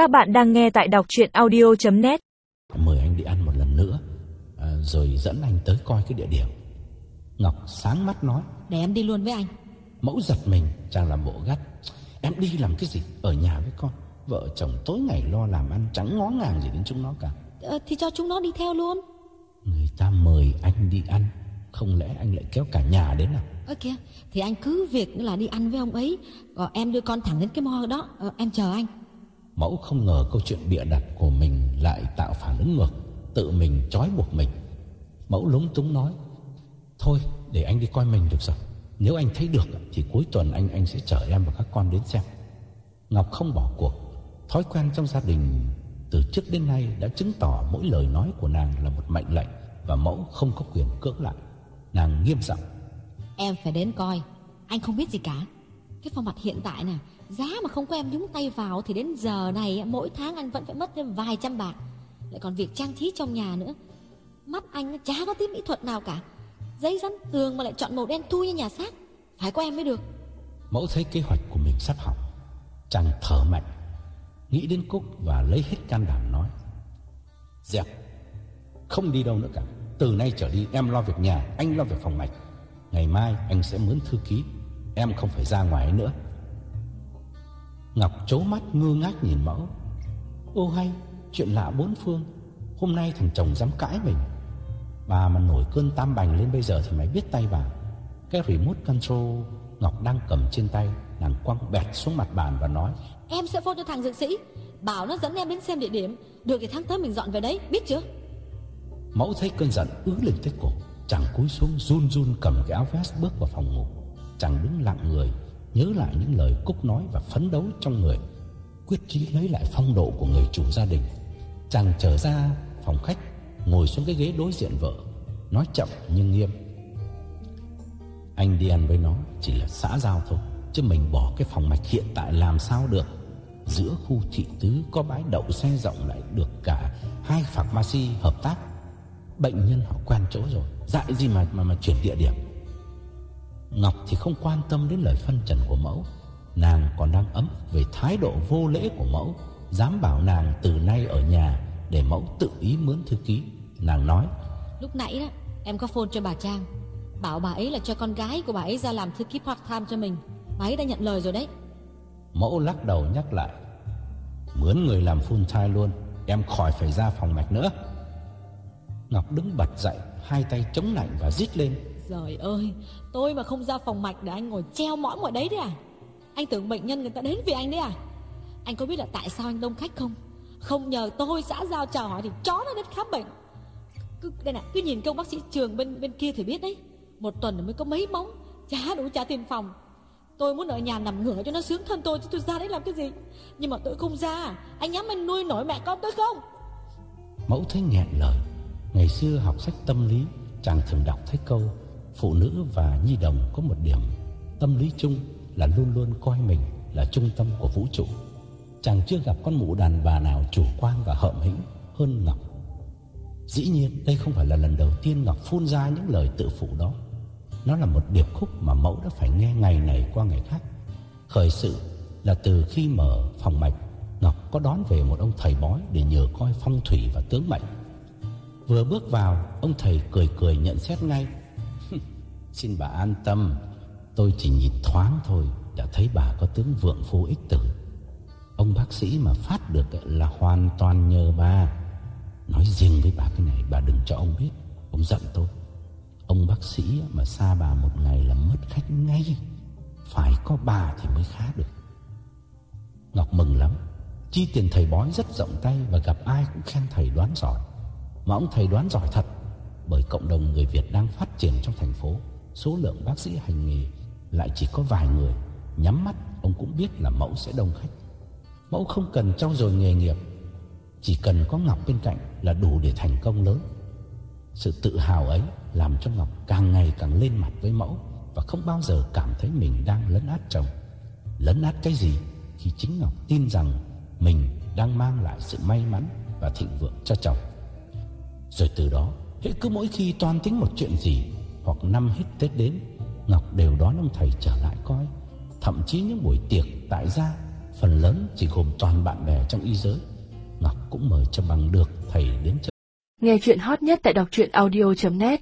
Các bạn đang nghe tại đọc chuyện audio.net Mời anh đi ăn một lần nữa à, Rồi dẫn anh tới coi cái địa điểm. Ngọc sáng mắt nói Để em đi luôn với anh. Mẫu giật mình chàng làm bộ gắt. Em đi làm cái gì? Ở nhà với con. Vợ chồng tối ngày lo làm ăn Chẳng ngó ngàng gì đến chúng nó cả. Ờ, Thì cho chúng nó đi theo luôn. Người ta mời anh đi ăn Không lẽ anh lại kéo cả nhà đến à? Ơ kìa Thì anh cứ việc là đi ăn với ông ấy. Còn em đưa con thẳng đến cái mo đó. Ờ, Em chờ anh Mẫu không ngờ câu chuyện bịa đặt của mình Lại tạo phản ứng ngược Tự mình trói buộc mình Mẫu lúng túng nói Thôi để anh đi coi mình được rồi Nếu anh thấy được thì cuối tuần anh anh sẽ chở em và các con đến xem Ngọc không bỏ cuộc Thói quen trong gia đình từ trước đến nay đã chứng tỏ mỗi lời nói của nàng là một mệnh lệnh và mẫu không có quyền cưỡng lại. Nàng nghiêm giọng. Em phải đến coi. Anh không biết gì cả. Cái phong mặt hiện tại nè, giá mà không có em nhúng tay vào thì đến giờ này mỗi tháng anh vẫn phải mất thêm vài trăm bạc. Lại còn việc trang trí trong nhà nữa. Mắt anh chả có tí mỹ thuật nào cả. Giấy dán tường mà lại chọn màu đen thui như nhà xác. Phải có em mới được. Mẫu thấy kế hoạch của mình sắp hỏng. Chàng thở mạnh Nghĩ đến Cúc và lấy hết can đảm nói Dẹp Không đi đâu nữa cả Từ nay trở đi, em lo việc nhà, Anh lo việc phòng mạch Ngày mai anh sẽ mướn thư ký Em không phải ra ngoài nữa Ngọc chố mắt ngơ ngác nhìn mẫu. Ô hay Chuyện lạ bốn phương. Hôm nay thằng chồng dám cãi mình. Bà mà nổi cơn tam bành lên bây giờ Thì mày biết tay bà. Cái remote control Ngọc đang cầm trên tay Nàng quăng bẹt xuống mặt bàn và nói Em sẽ phone cho thằng dược sĩ Bảo nó dẫn em đến xem địa điểm. Được thì tháng tới mình dọn về đấy biết chưa? Mẫu thấy cơn giận ứ lên tới cổ Chàng cúi xuống run run cầm cái áo vest bước vào phòng ngủ. Chàng đứng lặng người Nhớ lại những lời Cúc nói và phấn đấu trong người, Quyết chí lấy lại phong độ của người chủ gia đình. Chàng trở ra phòng khách, Ngồi xuống cái ghế đối diện vợ, Nói chậm nhưng nghiêm. Anh đi ăn với nó Chỉ là xã giao thôi, Chứ mình bỏ cái phòng mạch hiện tại làm sao được. Giữa khu thị tứ có bãi đậu xe rộng lại được cả hai pharmacy hợp tác. Bệnh nhân họ quen chỗ rồi, Dại gì mà mà mà chuyển địa điểm. Ngọc thì không quan tâm đến lời phân trần của mẫu. Nàng còn đang ấm về thái độ vô lễ của mẫu Dám bảo nàng từ nay ở nhà Để mẫu tự ý mướn thư ký. Nàng nói Lúc nãy đó em có phone cho bà Trang Bảo bà ấy là cho con gái của bà ấy ra làm thư ký part time cho mình. Bà ấy đã nhận lời rồi đấy. Mẫu lắc đầu nhắc lại Mướn người làm full time luôn Em khỏi phải ra phòng mạch nữa. Ngọc đứng bật dậy Hai tay chống lạnh và rít lên Trời ơi Tôi mà không ra phòng mạch để anh ngồi treo mõm ngoài đấy đấy à? Anh tưởng bệnh nhân người ta đến vì anh đấy à? Anh có biết là tại sao anh đông khách không? Không nhờ tôi xã giao chào hỏi Thì chó nó đến khám bệnh. Cứ, Đây này cứ nhìn công bác sĩ trường bên bên kia thì biết đấy. Một tuần mới có mấy móng Chả đủ trả tiền phòng. Tôi muốn ở nhà nằm ngửa cho nó sướng thân tôi Chứ tôi ra đấy làm cái gì? Nhưng mà tôi không ra Anh nhắm anh nuôi nổi mẹ con tôi không? Mẫu thấy nghẹn lời. Ngày xưa học sách tâm lý Chàng thường đọc thấy câu Phụ nữ và nhi đồng có một điểm, Tâm lý chung là luôn luôn coi mình Là trung tâm của vũ trụ. Chàng chưa gặp con mụ đàn bà nào Chủ quan và hợm hĩnh hơn Ngọc. Dĩ nhiên, đây không phải là lần đầu tiên Ngọc phun ra những lời tự phụ đó. Nó là một điệp khúc mà mẫu đã phải nghe ngày này qua ngày khác. Khởi sự là từ khi mở phòng mạch, Ngọc có đón về một ông thầy bói để nhờ coi phong thủy và tướng mệnh. Vừa bước vào, Ông thầy cười cười nhận xét ngay Xin bà an tâm, Tôi chỉ nhìn thoáng thôi, Đã thấy bà có tướng vượng phu ích tử. Ông bác sĩ mà phát được là hoàn toàn nhờ bà. Nói riêng với bà cái này, Bà đừng cho ông biết, Ông giận tôi. Ông bác sĩ mà xa bà một ngày là mất khách ngay. Phải có bà thì mới khá được. Ngọc mừng lắm. Chi tiền thầy bói rất rộng tay Và gặp ai cũng khen thầy đoán giỏi. Mà ông thầy đoán giỏi thật, Bởi cộng đồng người Việt đang phát triển trong thành phố. Số lượng bác sĩ hành nghề Lại chỉ có vài người Nhắm mắt ông cũng biết là mẫu sẽ đông khách Mẫu không cần trau dồi nghề nghiệp Chỉ cần có Ngọc bên cạnh Là đủ để thành công lớn Sự tự hào ấy làm cho Ngọc càng ngày càng lên mặt với mẫu và không bao giờ cảm thấy mình đang lấn át chồng. Lấn át cái gì khi chính Ngọc tin rằng mình đang mang lại sự may mắn và thịnh vượng cho chồng. Rồi từ đó, hễ cứ mỗi khi toan tính một chuyện gì hoặc năm hết Tết đến, Ngọc đều đón ông thầy trở lại coi. Thậm chí những buổi tiệc tại gia phần lớn chỉ gồm toàn bạn bè trong y giới. Ngọc cũng mời cho bằng được thầy đến chơi. Nghe chuyện hot nhất tại đọc truyện audio.net